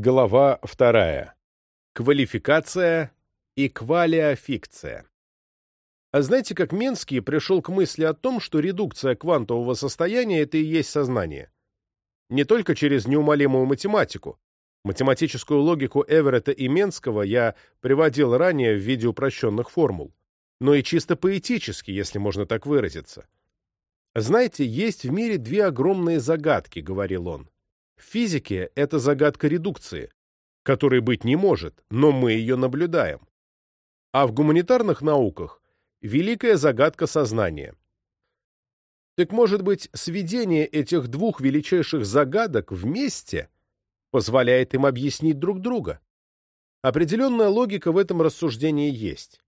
Глава вторая. Квалификация и квалиофикция. А знаете, как Менский пришел к мысли о том, что редукция квантового состояния — это и есть сознание? Не только через неумолимую математику. Математическую логику Эверетта и Менского я приводил ранее в виде упрощенных формул. Но и чисто поэтически, если можно так выразиться. Знаете, есть в мире две огромные загадки, говорил он. В физике это загадка редукции, которой быть не может, но мы ее наблюдаем. А в гуманитарных науках – великая загадка сознания. Так может быть, сведение этих двух величайших загадок вместе позволяет им объяснить друг друга? Определенная логика в этом рассуждении есть.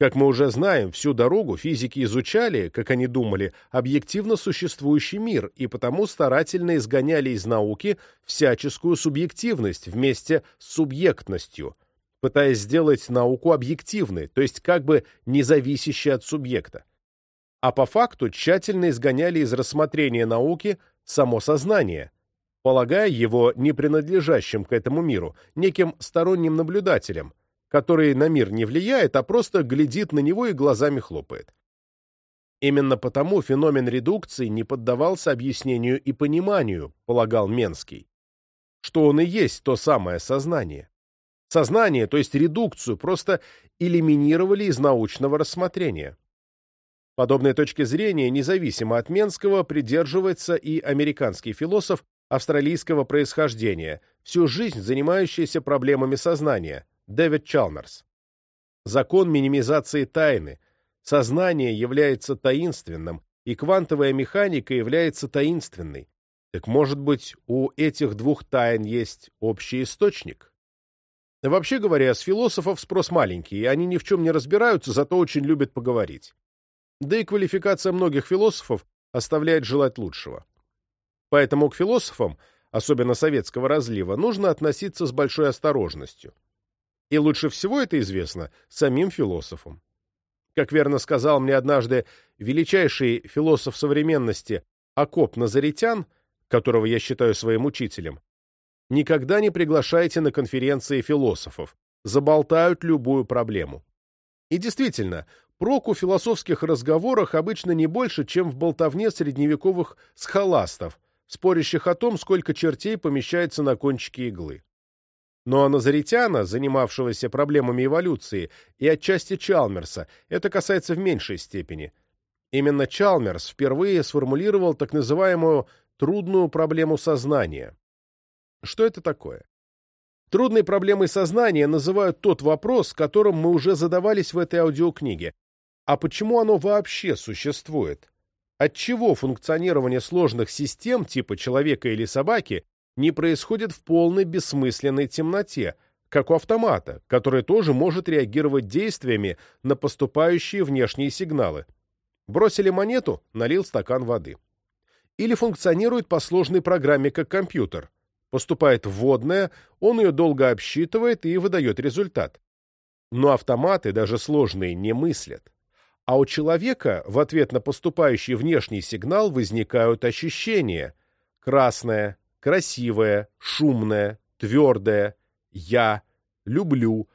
Как мы уже знаем, всю дорогу физики изучали, как они думали, объективно существующий мир и потому старательно изгоняли из науки всяческую субъективность вместе с субъектностью, пытаясь сделать науку объективной, то есть как бы независящей от субъекта. А по факту тщательно изгоняли из рассмотрения науки само сознание, полагая его не принадлежащим к этому миру, неким сторонним наблюдателем, который на мир не влияет, а просто глядит на него и глазами хлопает. Именно потому феномен редукции не поддавался объяснению и пониманию, полагал Менский, что он и есть то самое сознание. Сознание, то есть редукцию, просто элиминировали из научного рассмотрения. Подобной точки зрения, независимо от Менского, придерживается и американский философ австралийского происхождения, всю жизнь занимающийся проблемами сознания, Дэвид Чалмерс. Закон минимизации тайны. Сознание является таинственным, и квантовая механика является таинственной. Так может быть, у этих двух тайн есть общий источник? Вообще говоря, с философов спрос маленький, они ни в чем не разбираются, зато очень любят поговорить. Да и квалификация многих философов оставляет желать лучшего. Поэтому к философам, особенно советского разлива, нужно относиться с большой осторожностью. И лучше всего это известно самим философам. Как верно сказал мне однажды величайший философ современности Акоп Назаритян, которого я считаю своим учителем, никогда не приглашайте на конференции философов, заболтают любую проблему. И действительно, проку в философских разговорах обычно не больше, чем в болтовне средневековых схоластов, спорящих о том, сколько чертей помещается на кончике иглы. Но Назаритяна, занимавшегося проблемами эволюции, и отчасти Чалмерса, это касается в меньшей степени. Именно Чалмерс впервые сформулировал так называемую трудную проблему сознания. Что это такое? Трудной проблемой сознания называют тот вопрос, которым мы уже задавались в этой аудиокниге. А почему оно вообще существует? Отчего функционирование сложных систем типа человека или собаки не происходит в полной бессмысленной темноте, как у автомата, который тоже может реагировать действиями на поступающие внешние сигналы. Бросили монету, налил стакан воды. Или функционирует по сложной программе, как компьютер. Поступает вводная, он ее долго обсчитывает и выдает результат. Но автоматы, даже сложные, не мыслят. А у человека в ответ на поступающий внешний сигнал возникают ощущения. Красное, красивое, шумное, твердое, я, люблю.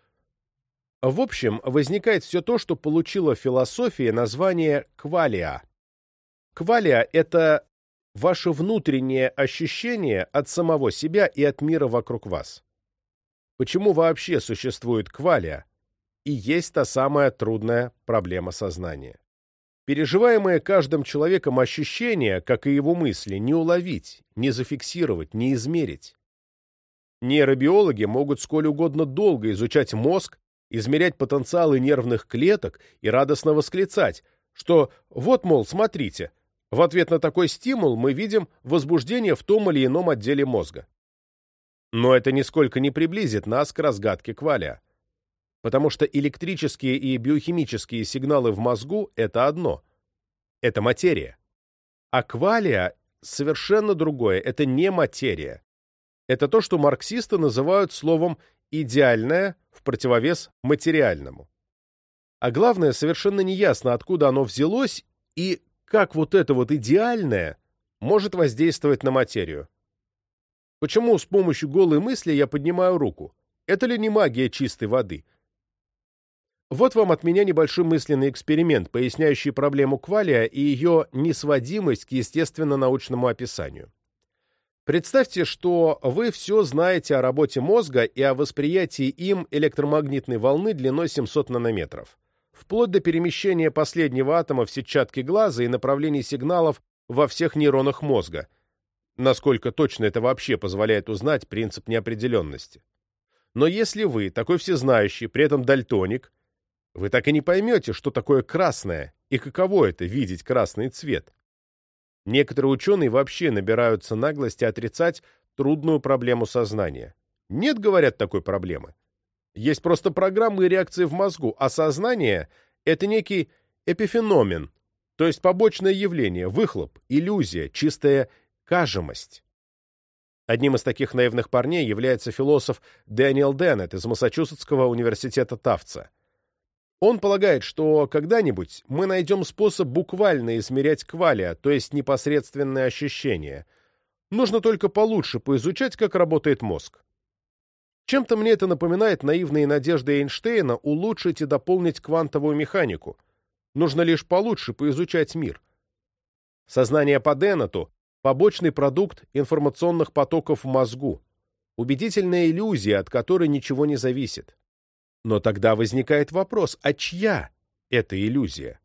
В общем, возникает все то, что получило в философии название квалия. Квалия — это ваше внутреннее ощущение от самого себя и от мира вокруг вас. Почему вообще существует квалия? И есть та самая трудная проблема сознания. Переживаемое каждым человеком ощущение, как и его мысли, не уловить, не зафиксировать, не измерить. Нейробиологи могут сколь угодно долго изучать мозг, измерять потенциалы нервных клеток и радостно восклицать, что вот, мол, смотрите, в ответ на такой стимул мы видим возбуждение в том или ином отделе мозга. Но это нисколько не приблизит нас к разгадке кваля потому что электрические и биохимические сигналы в мозгу — это одно. Это материя. А квалия — совершенно другое, это не материя. Это то, что марксисты называют словом «идеальное» в противовес материальному. А главное, совершенно неясно, откуда оно взялось и как вот это вот идеальное может воздействовать на материю. Почему с помощью голой мысли я поднимаю руку? Это ли не магия чистой воды? Вот вам от меня небольшой мысленный эксперимент, поясняющий проблему квалия и ее несводимость к естественно-научному описанию. Представьте, что вы все знаете о работе мозга и о восприятии им электромагнитной волны длиной 700 нанометров, вплоть до перемещения последнего атома в сетчатке глаза и направлений сигналов во всех нейронах мозга, насколько точно это вообще позволяет узнать принцип неопределенности. Но если вы такой всезнающий, при этом дальтоник, вы так и не поймете, что такое красное и каково это видеть красный цвет. Некоторые ученые вообще набираются наглости отрицать трудную проблему сознания. Нет, говорят, такой проблемы. Есть просто программы и реакции в мозгу, а сознание — это некий эпифеномен, то есть побочное явление, выхлоп, иллюзия, чистая кажемость. Одним из таких наивных парней является философ Дэниел Деннет из Массачусетского университета Тавца. Он полагает, что когда-нибудь мы найдем способ буквально измерять квалия, то есть непосредственные ощущения. Нужно только получше поизучать, как работает мозг. Чем-то мне это напоминает наивные надежды Эйнштейна улучшить и дополнить квантовую механику. Нужно лишь получше поизучать мир. Сознание по Деннету — побочный продукт информационных потоков в мозгу, убедительная иллюзия, от которой ничего не зависит. Но тогда возникает вопрос, а чья это иллюзия?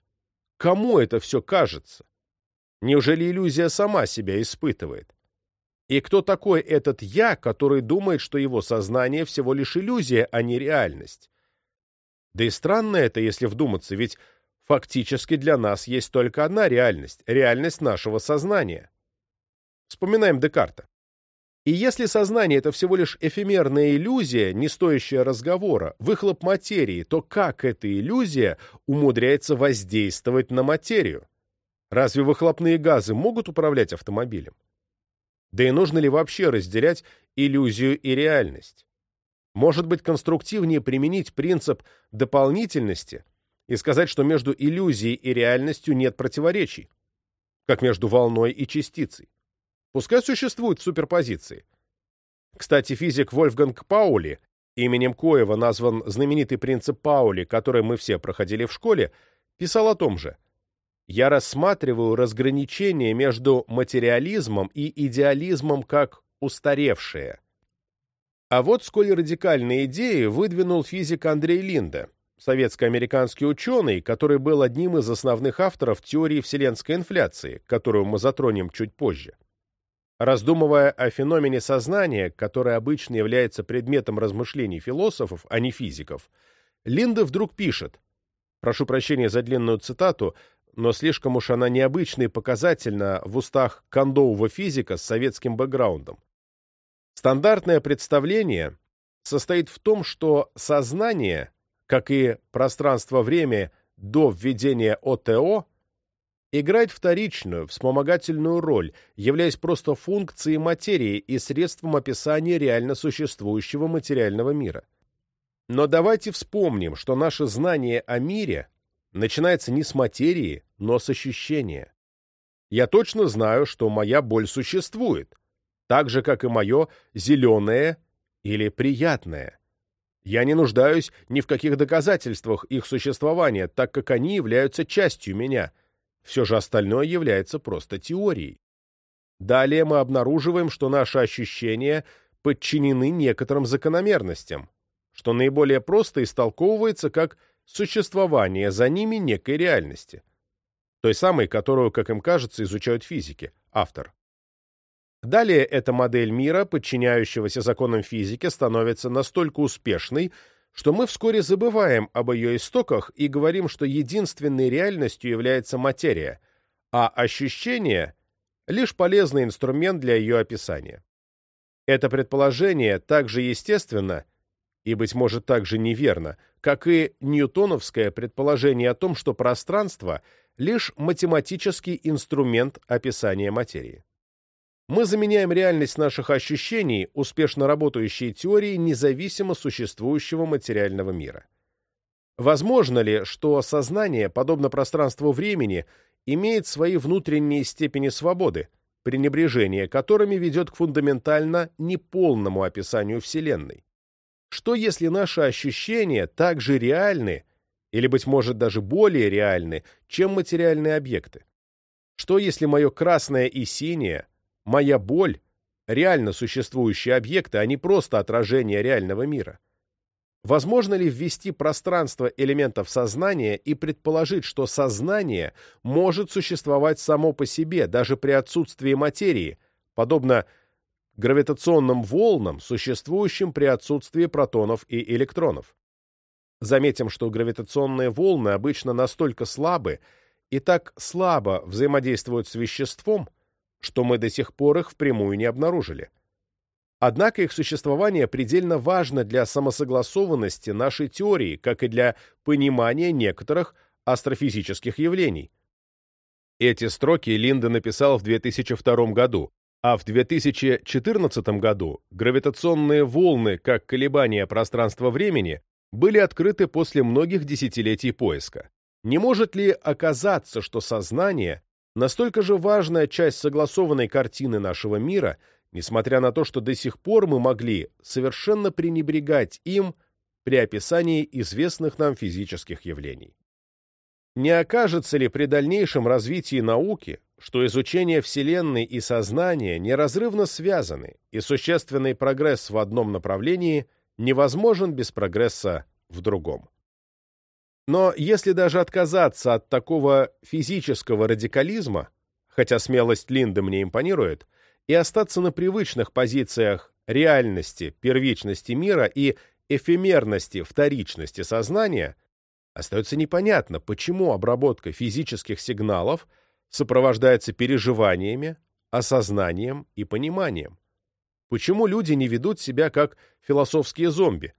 Кому это все кажется? Неужели иллюзия сама себя испытывает? И кто такой этот «я», который думает, что его сознание всего лишь иллюзия, а не реальность? Да и странно это, если вдуматься, ведь фактически для нас есть только одна реальность — реальность нашего сознания. Вспоминаем Декарта. И если сознание — это всего лишь эфемерная иллюзия, не стоящая разговора, выхлоп материи, то как эта иллюзия умудряется воздействовать на материю? Разве выхлопные газы могут управлять автомобилем? Да и нужно ли вообще разделять иллюзию и реальность? Может быть, конструктивнее применить принцип дополнительности и сказать, что между иллюзией и реальностью нет противоречий, как между волной и частицей. Пускай существует в суперпозиции. Кстати, физик Вольфганг Паули, именем коего назван знаменитый принцип Паули, который мы все проходили в школе, писал о том же. «Я рассматриваю разграничение между материализмом и идеализмом как устаревшее». А вот сколь радикальные идеи выдвинул физик Андрей Линда, советско-американский ученый, который был одним из основных авторов теории вселенской инфляции, которую мы затронем чуть позже. Раздумывая о феномене сознания, который обычно является предметом размышлений философов, а не физиков, Линда вдруг пишет, прошу прощения за длинную цитату, но слишком уж она необычна и показательна в устах кондового физика с советским бэкграундом. Стандартное представление состоит в том, что сознание, как и пространство-время до введения ОТО, играет вторичную, вспомогательную роль, являясь просто функцией материи и средством описания реально существующего материального мира. Но давайте вспомним, что наше знание о мире начинается не с материи, но с ощущения. Я точно знаю, что моя боль существует, так же, как и мое зеленое или приятное. Я не нуждаюсь ни в каких доказательствах их существования, так как они являются частью меня — все же остальное является просто теорией. Далее мы обнаруживаем, что наши ощущения подчинены некоторым закономерностям, что наиболее просто истолковывается как существование за ними некой реальности, той самой, которую, как им кажется, изучают физики, автор. Далее эта модель мира, подчиняющегося законам физики, становится настолько успешной, что мы вскоре забываем об ее истоках и говорим, что единственной реальностью является материя, а ощущение — лишь полезный инструмент для ее описания. Это предположение так же естественно и, быть может, так же неверно, как и ньютоновское предположение о том, что пространство — лишь математический инструмент описания материи. Мы заменяем реальность наших ощущений успешно работающей теорией независимо существующего материального мира. Возможно ли, что сознание, подобно пространству времени, имеет свои внутренние степени свободы, пренебрежение которыми ведет к фундаментально неполному описанию Вселенной. Что если наши ощущения также реальны, или, быть может, даже более реальны, чем материальные объекты? Что если мое красное и синее, моя боль — реально существующие объекты, а не просто отражение реального мира? Возможно ли ввести пространство элементов сознания и предположить, что сознание может существовать само по себе, даже при отсутствии материи, подобно гравитационным волнам, существующим при отсутствии протонов и электронов? Заметим, что гравитационные волны обычно настолько слабы и так слабо взаимодействуют с веществом, что мы до сих пор их впрямую не обнаружили. Однако их существование предельно важно для самосогласованности нашей теории, как и для понимания некоторых астрофизических явлений. Эти строки Линда написал в 2002 году, а в 2014 году гравитационные волны, как колебания пространства-времени, были открыты после многих десятилетий поиска. Не может ли оказаться, что сознание – настолько же важная часть согласованной картины нашего мира – несмотря на то, что до сих пор мы могли совершенно пренебрегать им при описании известных нам физических явлений. Не окажется ли при дальнейшем развитии науки, что изучение Вселенной и сознания неразрывно связаны, и существенный прогресс в одном направлении невозможен без прогресса в другом? Но если даже отказаться от такого физического радикализма, хотя смелость Линды мне импонирует, и остаться на привычных позициях реальности, первичности мира и эфемерности, вторичности сознания, остается непонятно, почему обработка физических сигналов сопровождается переживаниями, осознанием и пониманием. Почему люди не ведут себя как философские зомби,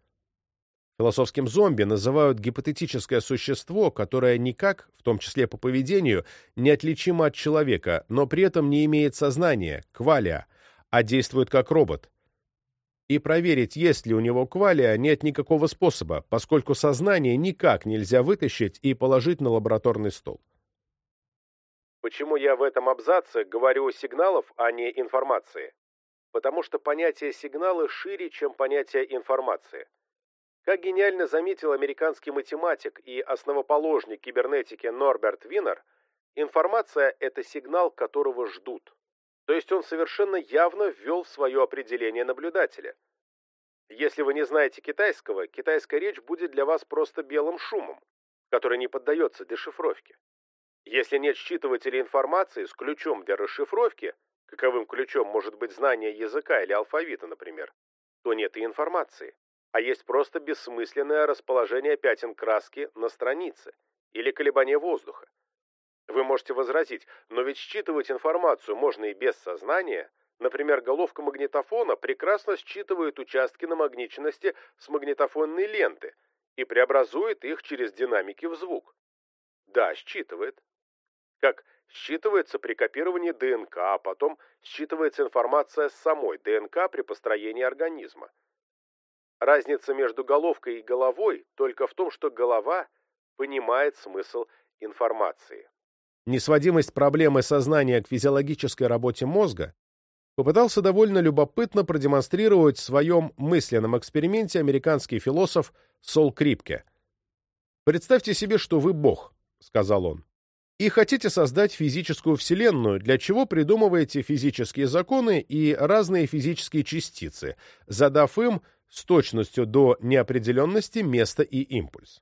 Философским зомби называют гипотетическое существо, которое никак, в том числе по поведению, неотличимо от человека, но при этом не имеет сознания, квалия, а действует как робот. И проверить, есть ли у него квалия, нет никакого способа, поскольку сознание никак нельзя вытащить и положить на лабораторный стол. Почему я в этом абзаце говорю сигналов, а не информации? Потому что понятие сигнала шире, чем понятие информации. Как гениально заметил американский математик и основоположник кибернетики Норберт Винер, информация – это сигнал, которого ждут. То есть он совершенно явно ввел в свое определение наблюдателя. Если вы не знаете китайского, китайская речь будет для вас просто белым шумом, который не поддается дешифровке. Если нет считывателя информации с ключом для расшифровки, каковым ключом может быть знание языка или алфавита, например, то нет и информации а есть просто бессмысленное расположение пятен краски на странице или колебание воздуха. Вы можете возразить, но ведь считывать информацию можно и без сознания. Например, головка магнитофона прекрасно считывает участки намагниченности с магнитофонной ленты и преобразует их через динамики в звук. Да, считывает. Как считывается при копировании ДНК, а потом считывается информация с самой ДНК при построении организма. Разница между головкой и головой только в том, что голова понимает смысл информации. Несводимость проблемы сознания к физиологической работе мозга попытался довольно любопытно продемонстрировать в своем мысленном эксперименте американский философ Сол Крипке. «Представьте себе, что вы Бог», — сказал он, — «и хотите создать физическую вселенную, для чего придумываете физические законы и разные физические частицы, задав им с точностью до неопределенности место и импульс.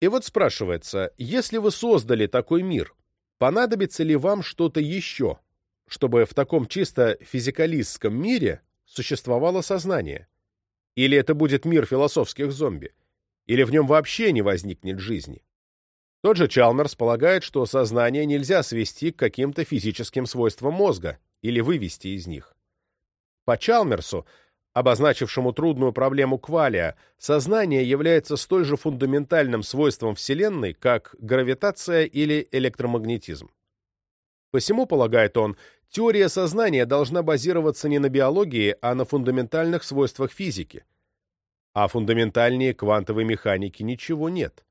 И вот спрашивается, если вы создали такой мир, понадобится ли вам что-то еще, чтобы в таком чисто физикалистском мире существовало сознание? Или это будет мир философских зомби? Или в нем вообще не возникнет жизни? Тот же Чалмерс полагает, что сознание нельзя свести к каким-то физическим свойствам мозга или вывести из них. По Чалмерсу обозначившему трудную проблему квалия, сознание является столь же фундаментальным свойством Вселенной, как гравитация или электромагнетизм. Посему, полагает он, теория сознания должна базироваться не на биологии, а на фундаментальных свойствах физики. А фундаментальнее квантовой механики ничего нет.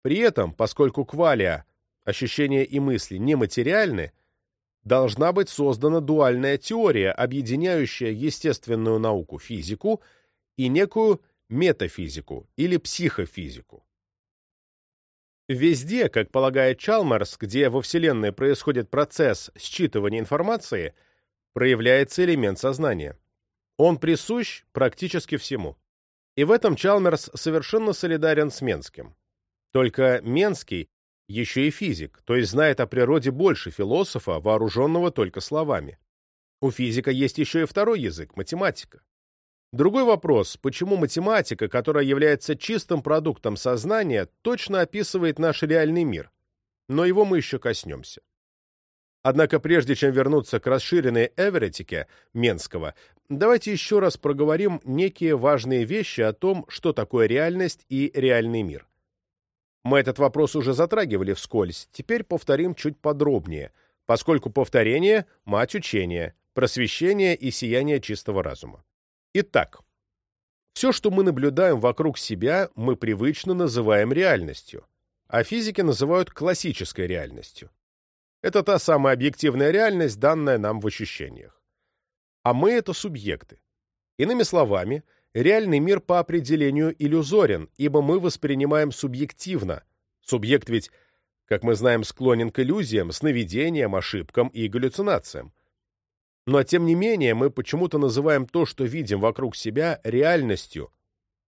При этом, поскольку квалия, ощущения и мысли нематериальны, должна быть создана дуальная теория, объединяющая естественную науку физику и некую метафизику или психофизику. Везде, как полагает Чалмерс, где во Вселенной происходит процесс считывания информации, проявляется элемент сознания. Он присущ практически всему. И в этом Чалмерс совершенно солидарен с Менским. Только Менский еще и физик, то есть знает о природе больше философа, вооруженного только словами. У физика есть еще и второй язык – математика. Другой вопрос, почему математика, которая является чистым продуктом сознания, точно описывает наш реальный мир? Но его мы еще коснемся. Однако прежде чем вернуться к расширенной эверетике Менского, давайте еще раз проговорим некие важные вещи о том, что такое реальность и реальный мир. Мы этот вопрос уже затрагивали вскользь, теперь повторим чуть подробнее, поскольку повторение – мать учения, просвещение и сияние чистого разума. Итак, все, что мы наблюдаем вокруг себя, мы привычно называем реальностью, а физики называют классической реальностью. Это та самая объективная реальность, данная нам в ощущениях. А мы — это субъекты. Иными словами, реальный мир по определению иллюзорен, ибо мы воспринимаем субъективно. Субъект ведь, как мы знаем, склонен к иллюзиям, сновидениям, ошибкам и галлюцинациям. Но тем не менее мы почему-то называем то, что видим вокруг себя, реальностью,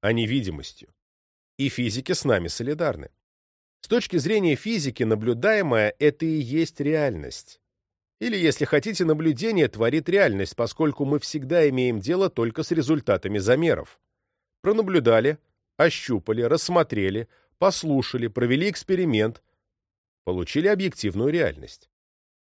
а не видимостью. И физики с нами солидарны. С точки зрения физики, наблюдаемое — это и есть реальность. Или, если хотите, наблюдение творит реальность, поскольку мы всегда имеем дело только с результатами замеров. Пронаблюдали, ощупали, рассмотрели, послушали, провели эксперимент, получили объективную реальность.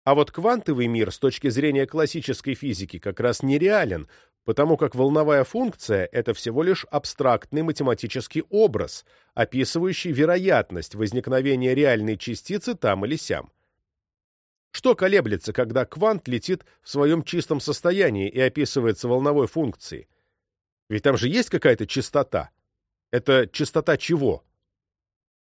А вот квантовый мир с точки зрения классической физики как раз нереален, потому как волновая функция — это всего лишь абстрактный математический образ, описывающий вероятность возникновения реальной частицы там или сям. Что колеблется, когда квант летит в своем чистом состоянии и описывается волновой функцией? Ведь там же есть какая-то частота. Это частота чего?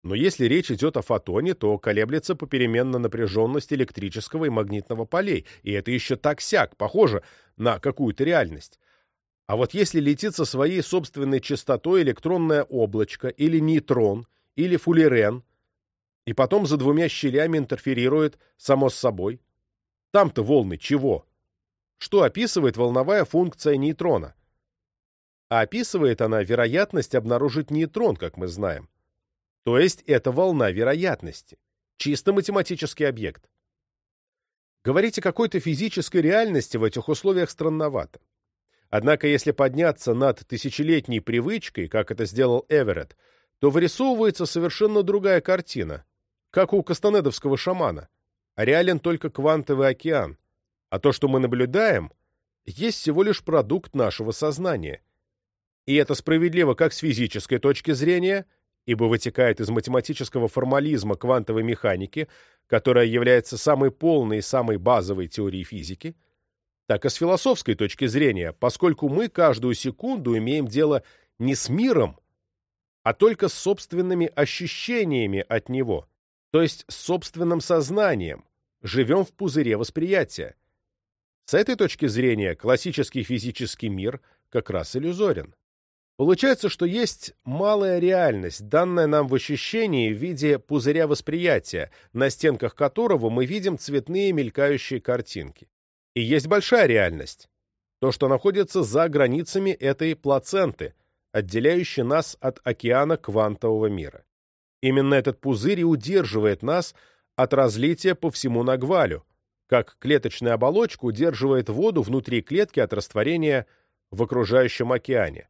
Но если речь идет о фотоне, то колеблется попеременно напряженность электрического и магнитного полей, и это еще так-сяк, похоже на какую-то реальность. А вот если летит со своей собственной частотой электронное облачко, или нейтрон, или фуллерен, и потом за двумя щелями интерферирует само с собой, там-то волны чего? Что описывает волновая функция нейтрона? А описывает она вероятность обнаружить нейтрон, как мы знаем. То есть это волна вероятности. Чисто математический объект. Говорить о какой-то физической реальности в этих условиях странновато. Однако если подняться над тысячелетней привычкой, как это сделал Эверетт, то вырисовывается совершенно другая картина, как у кастанедовского шамана. Реален только квантовый океан, а то, что мы наблюдаем, есть всего лишь продукт нашего сознания. И это справедливо как с физической точки зрения – ибо вытекает из математического формализма квантовой механики, которая является самой полной и самой базовой теорией физики, так и с философской точки зрения, поскольку мы каждую секунду имеем дело не с миром, а только с собственными ощущениями от него, то есть с собственным сознанием, живем в пузыре восприятия. С этой точки зрения классический физический мир как раз иллюзорен. Получается, что есть малая реальность, данная нам в ощущении в виде пузыря восприятия, на стенках которого мы видим цветные мелькающие картинки. И есть большая реальность, то, что находится за границами этой плаценты, отделяющей нас от океана квантового мира. Именно этот пузырь и удерживает нас от разлития по всему нагвалю, как клеточная оболочка удерживает воду внутри клетки от растворения в окружающем океане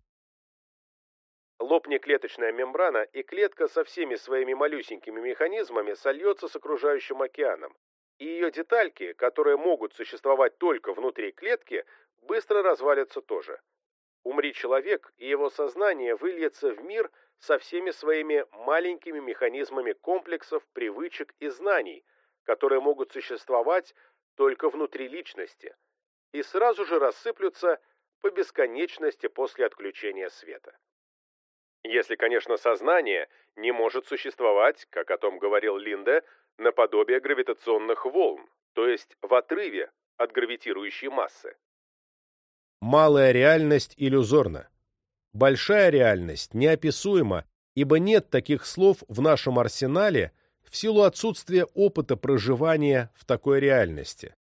лопнет клеточная мембрана, и клетка со всеми своими малюсенькими механизмами сольется с окружающим океаном. И ее детальки, которые могут существовать только внутри клетки, быстро развалятся тоже. Умри человек, и его сознание выльется в мир со всеми своими маленькими механизмами комплексов, привычек и знаний, которые могут существовать только внутри личности, и сразу же рассыплются по бесконечности после отключения света. Если, конечно, сознание не может существовать, как о том говорил Линде, наподобие гравитационных волн, то есть в отрыве от гравитирующей массы. Малая реальность иллюзорна. Большая реальность неописуема, ибо нет таких слов в нашем арсенале в силу отсутствия опыта проживания в такой реальности.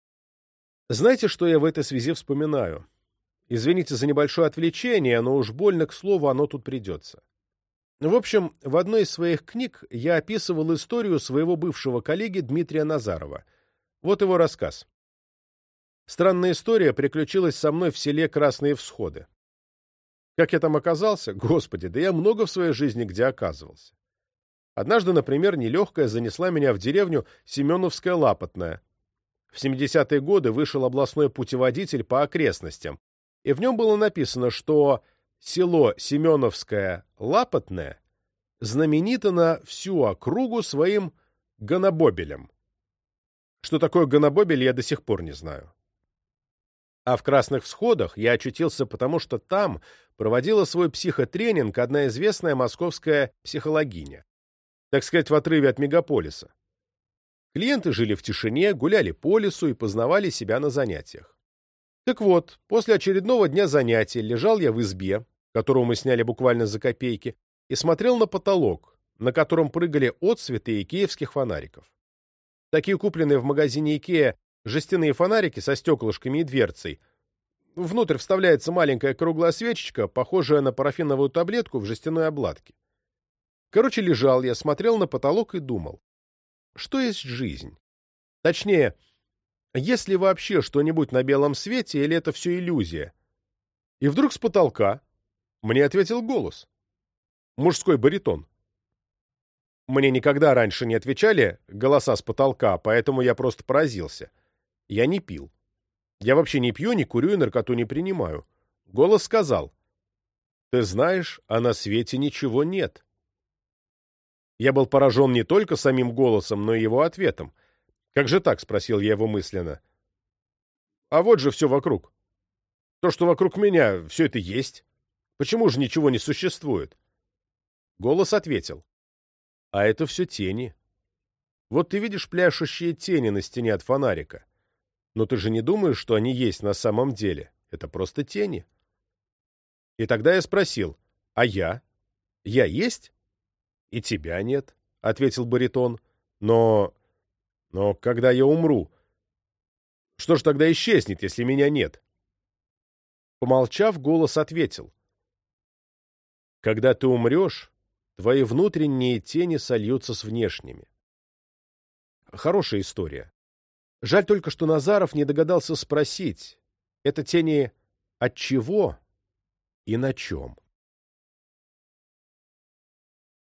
Знаете, что я в этой связи вспоминаю? Извините за небольшое отвлечение, но уж больно, к слову, оно тут придется. В общем, в одной из своих книг я описывал историю своего бывшего коллеги Дмитрия Назарова. Вот его рассказ. Странная история приключилась со мной в селе Красные Всходы. Как я там оказался? Господи, да я много в своей жизни где оказывался. Однажды, например, нелегкая занесла меня в деревню Семеновская Лапотная. В 70-е годы вышел областной путеводитель по окрестностям, и в нем было написано, что село Семеновское Лапотное знаменито на всю округу своим гонобобелем. Что такое гонобобель, я до сих пор не знаю. А в Красных Всходах я очутился потому, что там проводила свой психотренинг одна известная московская психологиня. Так сказать, в отрыве от мегаполиса. Клиенты жили в тишине, гуляли по лесу и познавали себя на занятиях. Так вот, после очередного дня занятий лежал я в избе, которую мы сняли буквально за копейки, и смотрел на потолок, на котором прыгали отсветы икеевских фонариков. Такие купленные в магазине Икея жестяные фонарики со стеклышками и дверцей. Внутрь вставляется маленькая круглая свечечка, похожая на парафиновую таблетку в жестяной обладке. Короче, лежал я, смотрел на потолок и думал, что есть жизнь? Точнее, есть ли вообще что-нибудь на белом свете, или это все иллюзия? И вдруг с потолка мне ответил голос. Мужской баритон. Мне никогда раньше не отвечали голоса с потолка, поэтому я просто поразился. Я не пил. Я вообще не пью, не курю и наркоту не принимаю. Голос сказал. Ты знаешь, а на свете ничего нет. Я был поражен не только самим голосом, но и его ответом. «Как же так?» — спросил я его мысленно. «А вот же все вокруг. То, что вокруг меня, все это есть. Почему же ничего не существует?» Голос ответил. «А это все тени. Вот ты видишь пляшущие тени на стене от фонарика. Но ты же не думаешь, что они есть на самом деле. Это просто тени». И тогда я спросил, «А я? Я есть?» «И тебя нет», — ответил баритон. «Но... но когда я умру? Что ж тогда исчезнет, если меня нет?» Помолчав, голос ответил. «Когда ты умрешь, твои внутренние тени сольются с внешними». Хорошая история. Жаль только, что Назаров не догадался спросить, это тени от чего и на чем.